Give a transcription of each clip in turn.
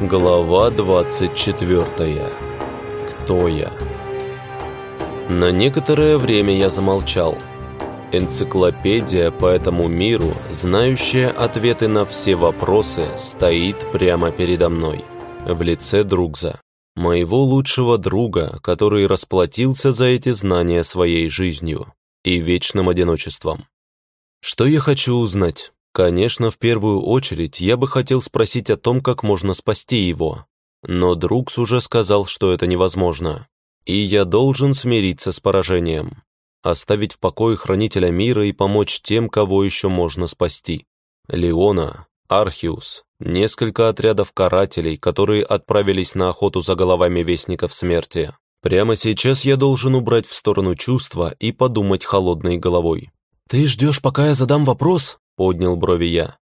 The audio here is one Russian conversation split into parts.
Глава 24. Кто я? На некоторое время я замолчал. Энциклопедия по этому миру, знающая ответы на все вопросы, стоит прямо передо мной, в лице Другза, моего лучшего друга, который расплатился за эти знания своей жизнью и вечным одиночеством. Что я хочу узнать? Конечно, в первую очередь я бы хотел спросить о том, как можно спасти его. Но Друкс уже сказал, что это невозможно. И я должен смириться с поражением. Оставить в покое Хранителя Мира и помочь тем, кого еще можно спасти. Леона, Архиус, несколько отрядов карателей, которые отправились на охоту за головами Вестников Смерти. Прямо сейчас я должен убрать в сторону чувства и подумать холодной головой. «Ты ждешь, пока я задам вопрос?» Поднял брови я.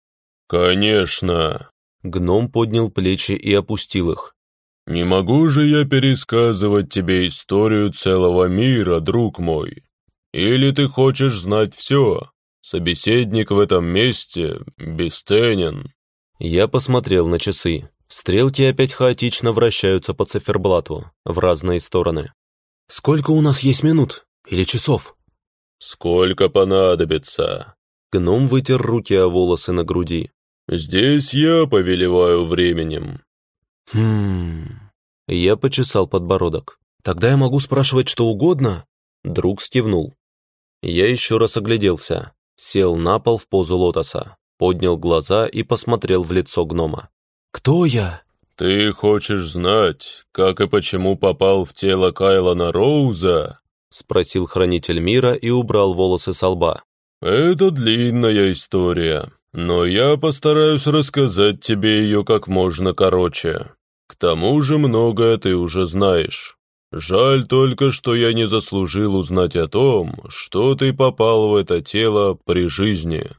«Конечно!» Гном поднял плечи и опустил их. «Не могу же я пересказывать тебе историю целого мира, друг мой. Или ты хочешь знать все? Собеседник в этом месте бесценен». Я посмотрел на часы. Стрелки опять хаотично вращаются по циферблату, в разные стороны. «Сколько у нас есть минут? Или часов?» «Сколько понадобится?» Гном вытер руки о волосы на груди. «Здесь я повелеваю временем». «Хм...» Я почесал подбородок. «Тогда я могу спрашивать что угодно?» Друг скивнул. Я еще раз огляделся, сел на пол в позу лотоса, поднял глаза и посмотрел в лицо гнома. «Кто я?» «Ты хочешь знать, как и почему попал в тело Кайлона Роуза?» спросил хранитель мира и убрал волосы со лба. «Это длинная история, но я постараюсь рассказать тебе ее как можно короче. К тому же многое ты уже знаешь. Жаль только, что я не заслужил узнать о том, что ты попал в это тело при жизни».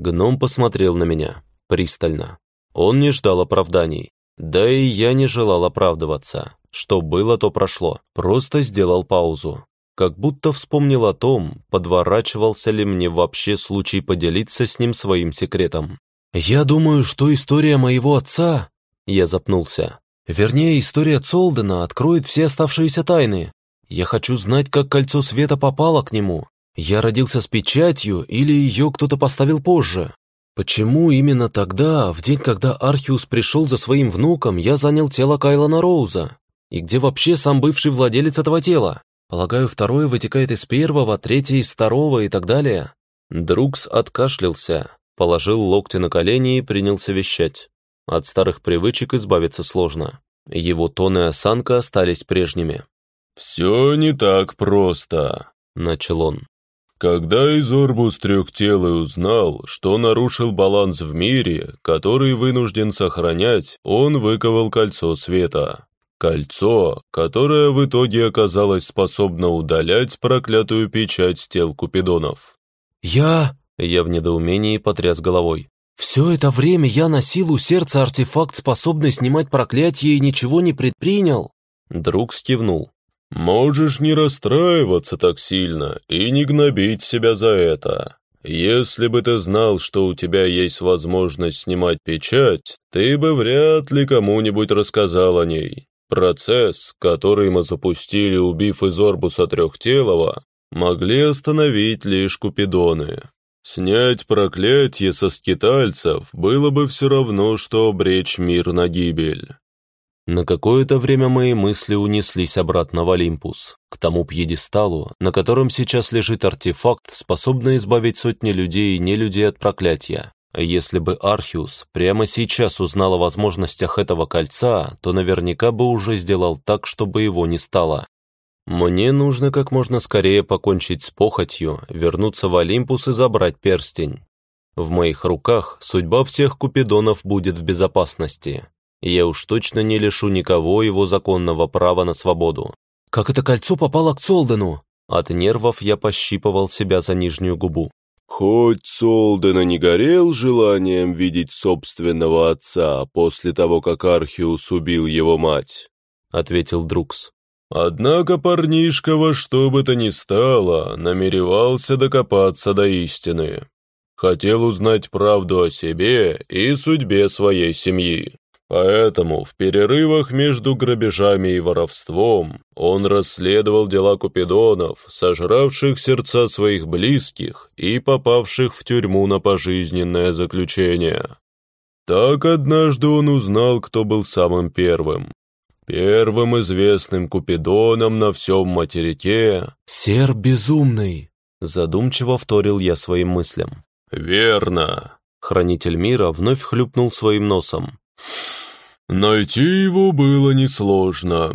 Гном посмотрел на меня, пристально. Он не ждал оправданий. Да и я не желал оправдываться. Что было, то прошло. Просто сделал паузу как будто вспомнил о том, подворачивался ли мне вообще случай поделиться с ним своим секретом. «Я думаю, что история моего отца...» Я запнулся. «Вернее, история Цолдена откроет все оставшиеся тайны. Я хочу знать, как кольцо света попало к нему. Я родился с печатью или ее кто-то поставил позже? Почему именно тогда, в день, когда Архиус пришел за своим внуком, я занял тело Кайлана Роуза? И где вообще сам бывший владелец этого тела? Полагаю, второе вытекает из первого, третье из второго и так далее. Друкс откашлялся, положил локти на колени и принялся вещать. От старых привычек избавиться сложно. Его тон и осанка остались прежними. «Все не так просто», — начал он. Когда Изорбус Трехтелый узнал, что нарушил баланс в мире, который вынужден сохранять, он выковал кольцо света. Кольцо, которое в итоге оказалось способно удалять проклятую печать с тел Купидонов. «Я...» — я в недоумении потряс головой. «Все это время я носил у сердца артефакт, способный снимать проклятие, и ничего не предпринял?» Друг скивнул. «Можешь не расстраиваться так сильно и не гнобить себя за это. Если бы ты знал, что у тебя есть возможность снимать печать, ты бы вряд ли кому-нибудь рассказал о ней. Процесс, который мы запустили, убив из Орбуса Трехтелого, могли остановить лишь купидоны. Снять проклятие со скитальцев было бы все равно, что обречь мир на гибель. На какое-то время мои мысли унеслись обратно в Олимпус, к тому пьедесталу, на котором сейчас лежит артефакт, способный избавить сотни людей и нелюдей от проклятия. Если бы Архиус прямо сейчас узнал о возможностях этого кольца, то наверняка бы уже сделал так, чтобы его не стало. Мне нужно как можно скорее покончить с похотью, вернуться в Олимпус и забрать перстень. В моих руках судьба всех купидонов будет в безопасности. Я уж точно не лишу никого его законного права на свободу. Как это кольцо попало к Цолдену? От нервов я пощипывал себя за нижнюю губу. Хоть Солдена не горел желанием видеть собственного отца после того, как Архиус убил его мать, — ответил Друкс. Однако парнишка во что бы то ни стало намеревался докопаться до истины. Хотел узнать правду о себе и судьбе своей семьи. Поэтому в перерывах между грабежами и воровством он расследовал дела купидонов, сожравших сердца своих близких и попавших в тюрьму на пожизненное заключение. Так однажды он узнал, кто был самым первым. Первым известным купидоном на всем материке. «Серб безумный!» Задумчиво вторил я своим мыслям. «Верно!» Хранитель мира вновь хлюпнул своим носом. Найти его было несложно.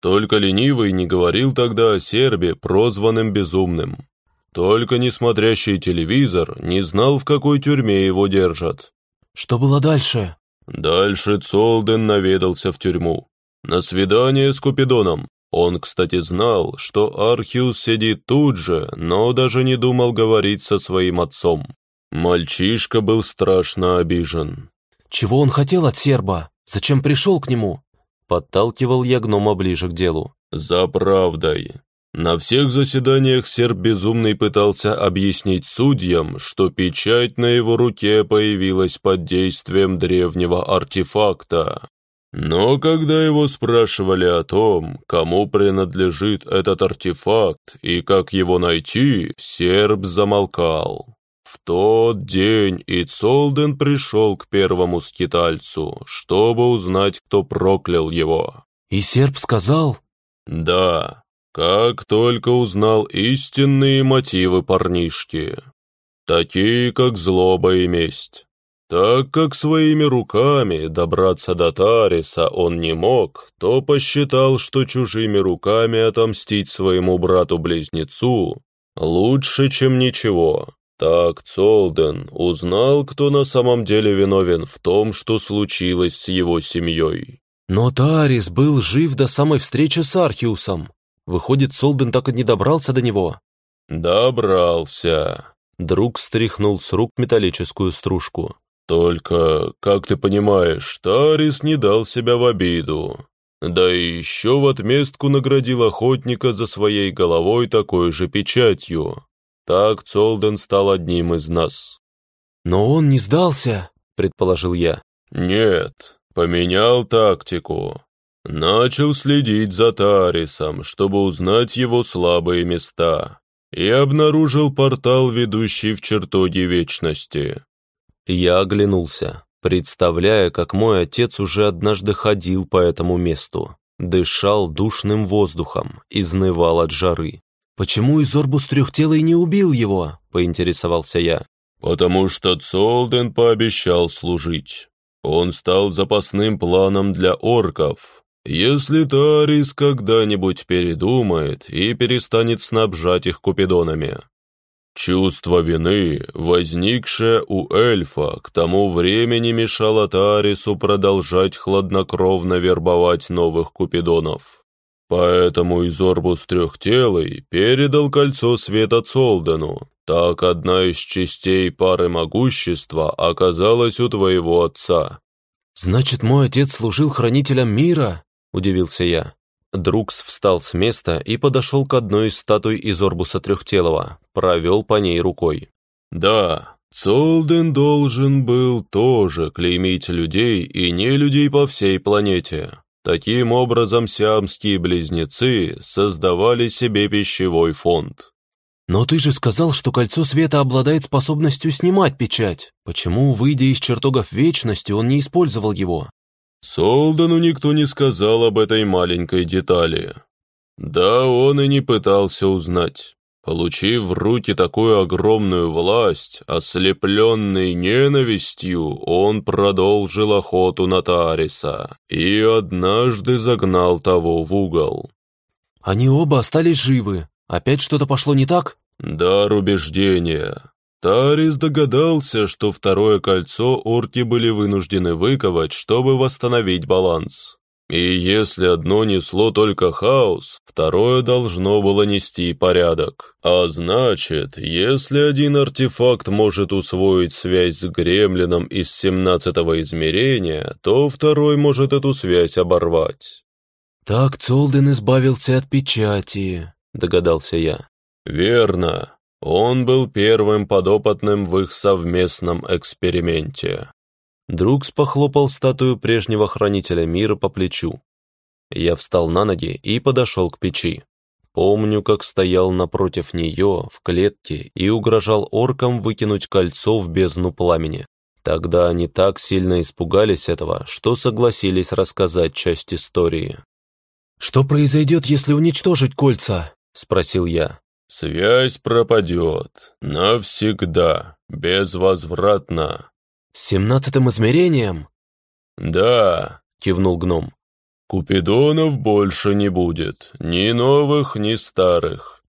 Только ленивый не говорил тогда о сербе, прозванным безумным. Только несмотрящий телевизор не знал, в какой тюрьме его держат. Что было дальше? Дальше Цолден наведался в тюрьму. На свидание с Купидоном. Он, кстати, знал, что Архиус сидит тут же, но даже не думал говорить со своим отцом. Мальчишка был страшно обижен. «Чего он хотел от серба?» Зачем пришел к нему?» Подталкивал я гнома ближе к делу. «За правдой. На всех заседаниях серб Безумный пытался объяснить судьям, что печать на его руке появилась под действием древнего артефакта. Но когда его спрашивали о том, кому принадлежит этот артефакт и как его найти, серб замолкал. В тот день и Цолден пришел к первому скитальцу, чтобы узнать, кто проклял его. «И серб сказал?» «Да, как только узнал истинные мотивы парнишки, такие как злоба и месть. Так как своими руками добраться до Тариса он не мог, то посчитал, что чужими руками отомстить своему брату-близнецу лучше, чем ничего. Так Цолден узнал, кто на самом деле виновен в том, что случилось с его семьей. Но Тарис был жив до самой встречи с Архиусом. Выходит, Солден так и не добрался до него. Добрался. Друг стряхнул с рук металлическую стружку. Только, как ты понимаешь, Тарис не дал себя в обиду. Да и еще в отместку наградил охотника за своей головой такой же печатью. Так Цолден стал одним из нас. «Но он не сдался», — предположил я. «Нет, поменял тактику. Начал следить за Тарисом, чтобы узнать его слабые места, и обнаружил портал, ведущий в чертоги вечности». Я оглянулся, представляя, как мой отец уже однажды ходил по этому месту, дышал душным воздухом, изнывал от жары. «Почему Изорбус Трехтелый не убил его?» – поинтересовался я. «Потому что Цолден пообещал служить. Он стал запасным планом для орков. Если Тарис когда-нибудь передумает и перестанет снабжать их купидонами». Чувство вины, возникшее у эльфа, к тому времени мешало Тарису продолжать хладнокровно вербовать новых купидонов. Поэтому Изорбус Трехтелый передал кольцо света Цолдену. Так одна из частей пары могущества оказалась у твоего отца». «Значит, мой отец служил хранителем мира?» – удивился я. Друкс встал с места и подошел к одной из статуй Изорбуса Трехтелого, провел по ней рукой. «Да, Цолден должен был тоже клеймить людей и не людей по всей планете. Таким образом, сиамские близнецы создавали себе пищевой фонд. «Но ты же сказал, что кольцо света обладает способностью снимать печать. Почему, выйдя из чертогов вечности, он не использовал его?» Солдану никто не сказал об этой маленькой детали. Да, он и не пытался узнать. Получив в руки такую огромную власть, ослепленный ненавистью, он продолжил охоту на Тариса и однажды загнал того в угол. «Они оба остались живы. Опять что-то пошло не так?» «Дар убеждения. Тарис догадался, что второе кольцо орки были вынуждены выковать, чтобы восстановить баланс. И если одно несло только хаос, второе должно было нести порядок. А значит, если один артефакт может усвоить связь с гремлином из семнадцатого измерения, то второй может эту связь оборвать. «Так Цолден избавился от печати», — догадался я. «Верно. Он был первым подопытным в их совместном эксперименте. Друг похлопал статую прежнего хранителя мира по плечу. Я встал на ноги и подошел к печи. Помню, как стоял напротив нее в клетке и угрожал оркам выкинуть кольцо в бездну пламени. Тогда они так сильно испугались этого, что согласились рассказать часть истории. «Что произойдет, если уничтожить кольца?» – спросил я. «Связь пропадет. Навсегда. Безвозвратно. «С семнадцатым измерением?» «Да», — кивнул гном. «Купидонов больше не будет, ни новых, ни старых».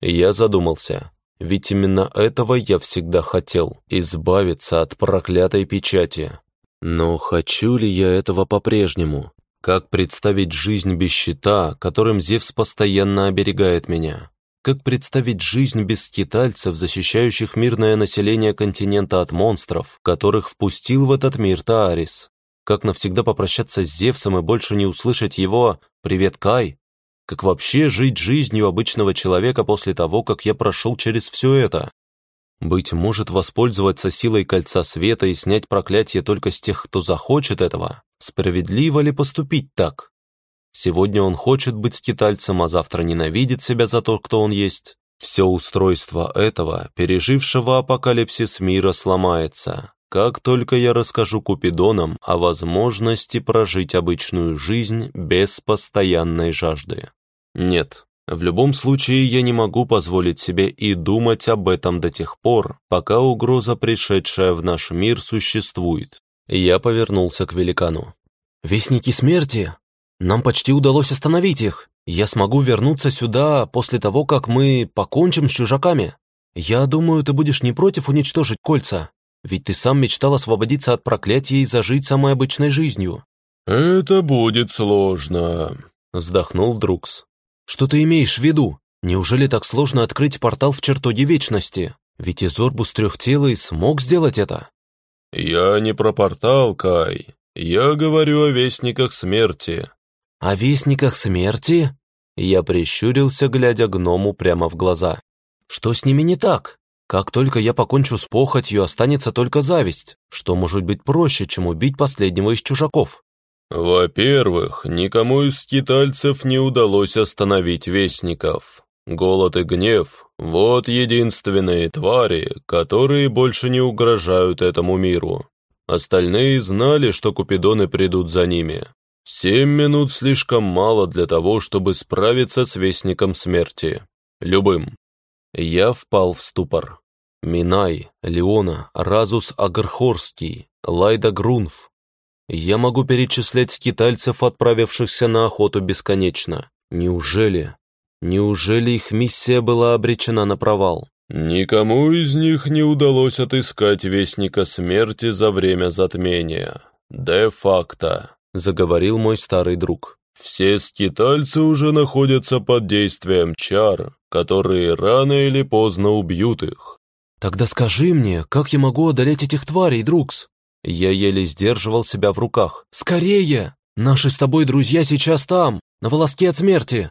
Я задумался, ведь именно этого я всегда хотел, избавиться от проклятой печати. Но хочу ли я этого по-прежнему? Как представить жизнь без щита, которым Зевс постоянно оберегает меня? Как представить жизнь без скитальцев, защищающих мирное население континента от монстров, которых впустил в этот мир Таарис? Как навсегда попрощаться с Зевсом и больше не услышать его «Привет, Кай»? Как вообще жить жизнью обычного человека после того, как я прошел через все это? Быть может, воспользоваться силой Кольца Света и снять проклятие только с тех, кто захочет этого? Справедливо ли поступить так? Сегодня он хочет быть скитальцем, а завтра ненавидит себя за то, кто он есть. Все устройство этого, пережившего апокалипсис мира, сломается. Как только я расскажу Купидонам о возможности прожить обычную жизнь без постоянной жажды. Нет, в любом случае я не могу позволить себе и думать об этом до тех пор, пока угроза, пришедшая в наш мир, существует. Я повернулся к великану. «Вестники смерти? Нам почти удалось остановить их. Я смогу вернуться сюда после того, как мы покончим с чужаками. Я думаю, ты будешь не против уничтожить кольца, ведь ты сам мечтал освободиться от проклятия и зажить самой обычной жизнью». «Это будет сложно», — вздохнул Друкс. «Что ты имеешь в виду? Неужели так сложно открыть портал в чертоге вечности? Ведь Изорбус Трехтелый смог сделать это». «Я не про портал, Кай. Я говорю о Вестниках Смерти. «О вестниках смерти?» Я прищурился, глядя гному прямо в глаза. «Что с ними не так? Как только я покончу с похотью, останется только зависть. Что может быть проще, чем убить последнего из чужаков?» «Во-первых, никому из скитальцев не удалось остановить вестников. Голод и гнев – вот единственные твари, которые больше не угрожают этому миру. Остальные знали, что купидоны придут за ними, Семь минут слишком мало для того, чтобы справиться с Вестником Смерти. Любым. Я впал в ступор. Минай, Леона, Разус Агархорский, Лайда Грунф. Я могу перечислять скитальцев, отправившихся на охоту бесконечно. Неужели? Неужели их миссия была обречена на провал? Никому из них не удалось отыскать Вестника Смерти за время затмения. Де-факто. — заговорил мой старый друг. «Все скитальцы уже находятся под действием чар, которые рано или поздно убьют их». «Тогда скажи мне, как я могу одолеть этих тварей, Друкс?» Я еле сдерживал себя в руках. «Скорее! Наши с тобой друзья сейчас там, на волоске от смерти!»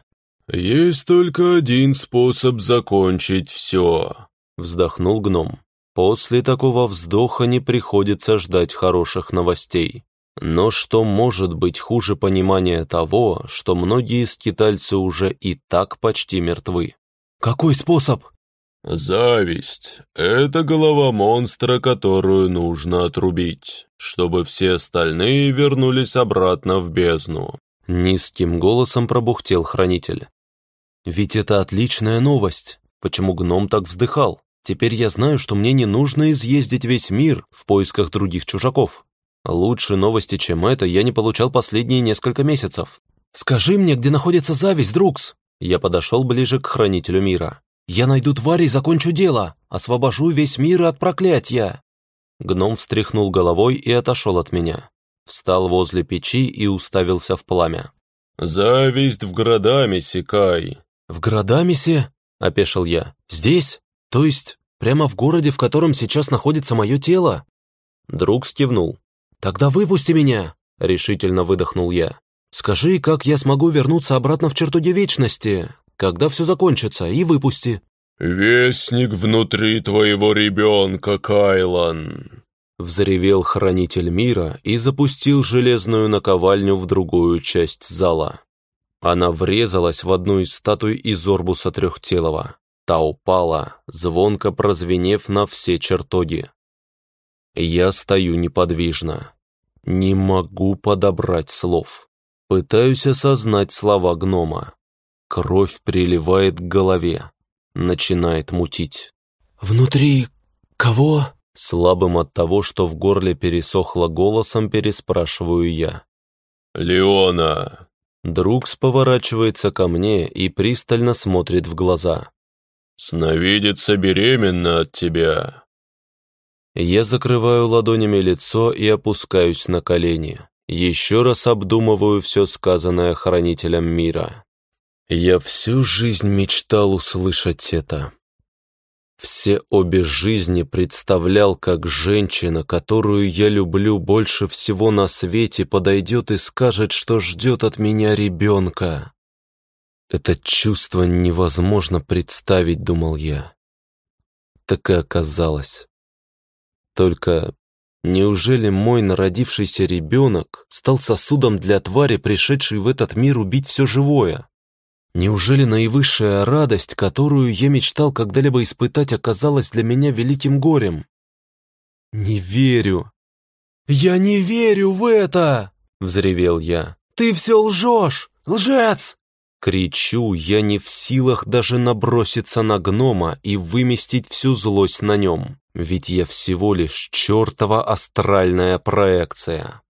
«Есть только один способ закончить все», — вздохнул гном. «После такого вздоха не приходится ждать хороших новостей. Но что может быть хуже понимания того, что многие скитальцы уже и так почти мертвы? Какой способ? Зависть — это голова монстра, которую нужно отрубить, чтобы все остальные вернулись обратно в бездну. Низким голосом пробухтел хранитель. Ведь это отличная новость. Почему гном так вздыхал? Теперь я знаю, что мне не нужно изъездить весь мир в поисках других чужаков. Лучше новости, чем это, я не получал последние несколько месяцев. «Скажи мне, где находится зависть, Друкс?» Я подошел ближе к хранителю мира. «Я найду тварь и закончу дело! Освобожу весь мир от проклятия!» Гном встряхнул головой и отошел от меня. Встал возле печи и уставился в пламя. «Зависть в Градамисе, Кай!» «В Градамисе?» – опешил я. «Здесь? То есть прямо в городе, в котором сейчас находится мое тело?» Друг скивнул. «Тогда выпусти меня!» — решительно выдохнул я. «Скажи, как я смогу вернуться обратно в чертоге вечности, когда все закончится, и выпусти». «Вестник внутри твоего ребенка, Кайлан!» Взревел хранитель мира и запустил железную наковальню в другую часть зала. Она врезалась в одну из статуй из Орбуса Трехтелого. Та упала, звонко прозвенев на все чертоги. Я стою неподвижно. Не могу подобрать слов. Пытаюсь осознать слова гнома. Кровь приливает к голове. Начинает мутить. «Внутри кого?» Слабым от того, что в горле пересохло голосом, переспрашиваю я. «Леона!» Друг поворачивается ко мне и пристально смотрит в глаза. «Сновидица беременна от тебя». Я закрываю ладонями лицо и опускаюсь на колени. Еще раз обдумываю все сказанное хранителем мира. Я всю жизнь мечтал услышать это. Все обе жизни представлял, как женщина, которую я люблю больше всего на свете, подойдет и скажет, что ждет от меня ребенка. Это чувство невозможно представить, думал я. Так и оказалось. Только неужели мой народившийся ребенок стал сосудом для твари, пришедшей в этот мир убить все живое? Неужели наивысшая радость, которую я мечтал когда-либо испытать, оказалась для меня великим горем? Не верю. Я не верю в это! Взревел я. Ты все лжешь! Лжец! Кричу, я не в силах даже наброситься на гнома и выместить всю злость на нем, ведь я всего лишь чертова астральная проекция.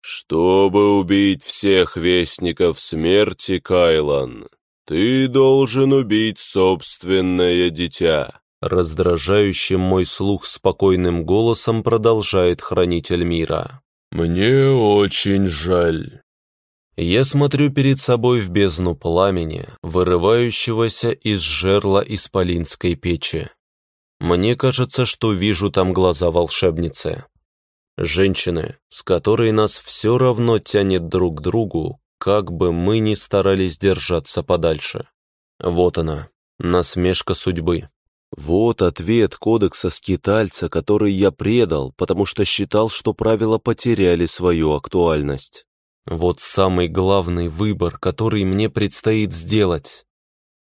«Чтобы убить всех вестников смерти, Кайлан, «Ты должен убить собственное дитя», раздражающим мой слух спокойным голосом продолжает Хранитель мира. «Мне очень жаль». Я смотрю перед собой в бездну пламени, вырывающегося из жерла исполинской печи. Мне кажется, что вижу там глаза волшебницы. Женщины, с которой нас все равно тянет друг к другу, как бы мы ни старались держаться подальше. Вот она, насмешка судьбы. Вот ответ кодекса скитальца, который я предал, потому что считал, что правила потеряли свою актуальность. Вот самый главный выбор, который мне предстоит сделать.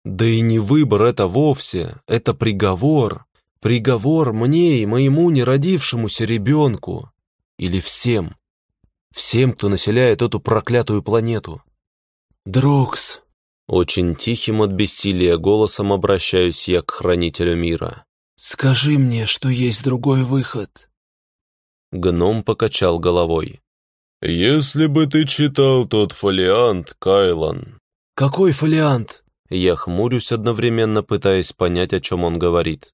Да и не выбор это вовсе, это приговор. Приговор мне и моему неродившемуся ребенку. Или всем. Всем, кто населяет эту проклятую планету. Друкс. Очень тихим от бессилия голосом обращаюсь я к хранителю мира. «Скажи мне, что есть другой выход». Гном покачал головой. «Если бы ты читал тот фолиант, Кайлан». «Какой фолиант?» Я хмурюсь, одновременно пытаясь понять, о чем он говорит.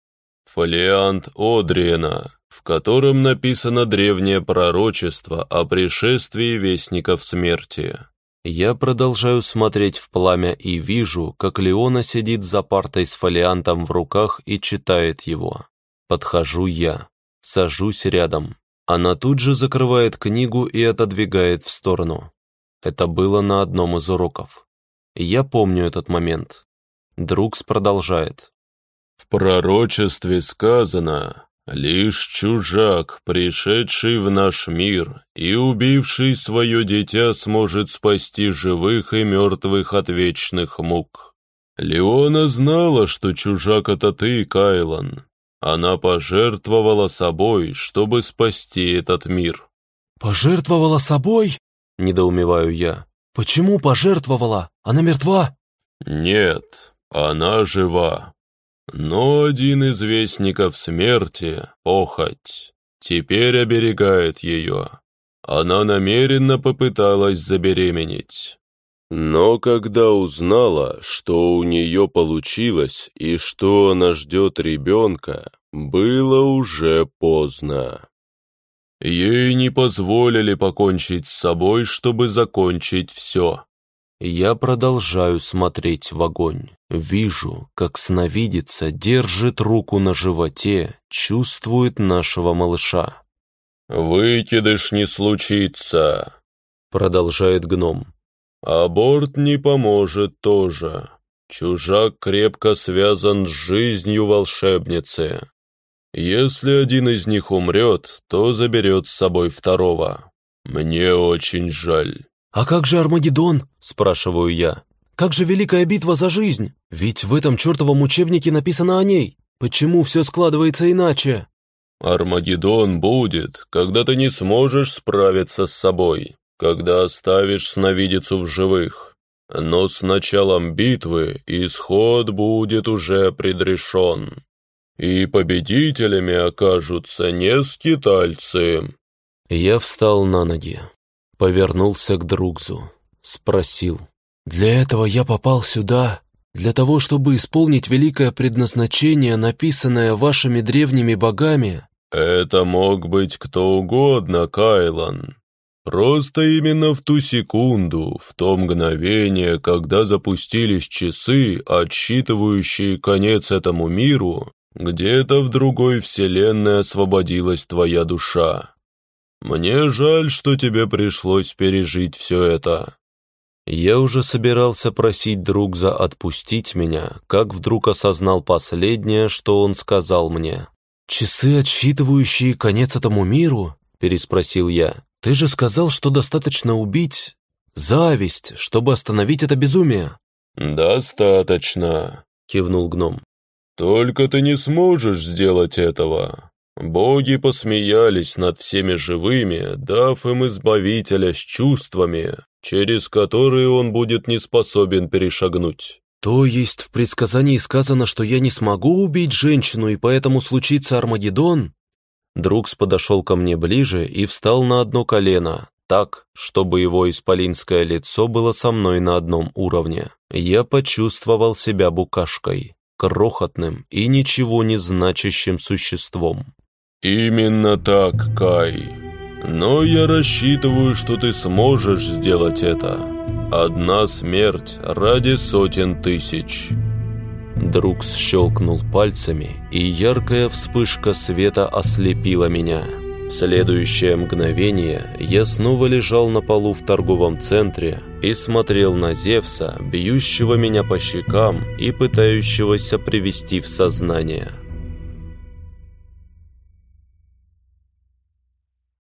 «Фолиант Одриена в котором написано древнее пророчество о пришествии вестников смерти. Я продолжаю смотреть в пламя и вижу, как Леона сидит за партой с фолиантом в руках и читает его. Подхожу я, сажусь рядом. Она тут же закрывает книгу и отодвигает в сторону. Это было на одном из уроков. Я помню этот момент. Друкс продолжает. «В пророчестве сказано, Лишь чужак, пришедший в наш мир и убивший свое дитя, сможет спасти живых и мертвых от вечных мук. Леона знала, что чужак — это ты, Кайлан. Она пожертвовала собой, чтобы спасти этот мир. «Пожертвовала собой?» — недоумеваю я. «Почему пожертвовала? Она мертва?» «Нет, она жива. Но один из вестников смерти, похоть, теперь оберегает ее. Она намеренно попыталась забеременеть. Но когда узнала, что у нее получилось и что она ждет ребенка, было уже поздно. Ей не позволили покончить с собой, чтобы закончить все. Я продолжаю смотреть в огонь. Вижу, как сновидица держит руку на животе, чувствует нашего малыша. «Выкидыш не случится», — продолжает гном. «Аборт не поможет тоже. Чужак крепко связан с жизнью волшебницы. Если один из них умрет, то заберет с собой второго. Мне очень жаль». «А как же Армагеддон?» – спрашиваю я. «Как же Великая битва за жизнь? Ведь в этом чертовом учебнике написано о ней. Почему все складывается иначе?» «Армагеддон будет, когда ты не сможешь справиться с собой, когда оставишь сновидицу в живых. Но с началом битвы исход будет уже предрешен, и победителями окажутся не скитальцы». Я встал на ноги, повернулся к Другзу, спросил. «Для этого я попал сюда, для того, чтобы исполнить великое предназначение, написанное вашими древними богами?» «Это мог быть кто угодно, Кайлан. Просто именно в ту секунду, в то мгновение, когда запустились часы, отсчитывающие конец этому миру, где-то в другой вселенной освободилась твоя душа. Мне жаль, что тебе пришлось пережить все это». Я уже собирался просить Другза отпустить меня, как вдруг осознал последнее, что он сказал мне. «Часы, отсчитывающие конец этому миру?» – переспросил я. «Ты же сказал, что достаточно убить зависть, чтобы остановить это безумие». «Достаточно», – кивнул гном. «Только ты не сможешь сделать этого. Боги посмеялись над всеми живыми, дав им избавителя с чувствами, через которые он будет не способен перешагнуть». «То есть в предсказании сказано, что я не смогу убить женщину, и поэтому случится Армагеддон?» Друкс подошел ко мне ближе и встал на одно колено, так, чтобы его исполинское лицо было со мной на одном уровне. Я почувствовал себя букашкой, крохотным и ничего не значащим существом. «Именно так, Кай. Но я рассчитываю, что ты сможешь сделать это. Одна смерть ради сотен тысяч». Друкс щелкнул пальцами, и яркая вспышка света ослепила меня. В следующее мгновение я снова лежал на полу в торговом центре и смотрел на Зевса, бьющего меня по щекам и пытающегося привести в сознание.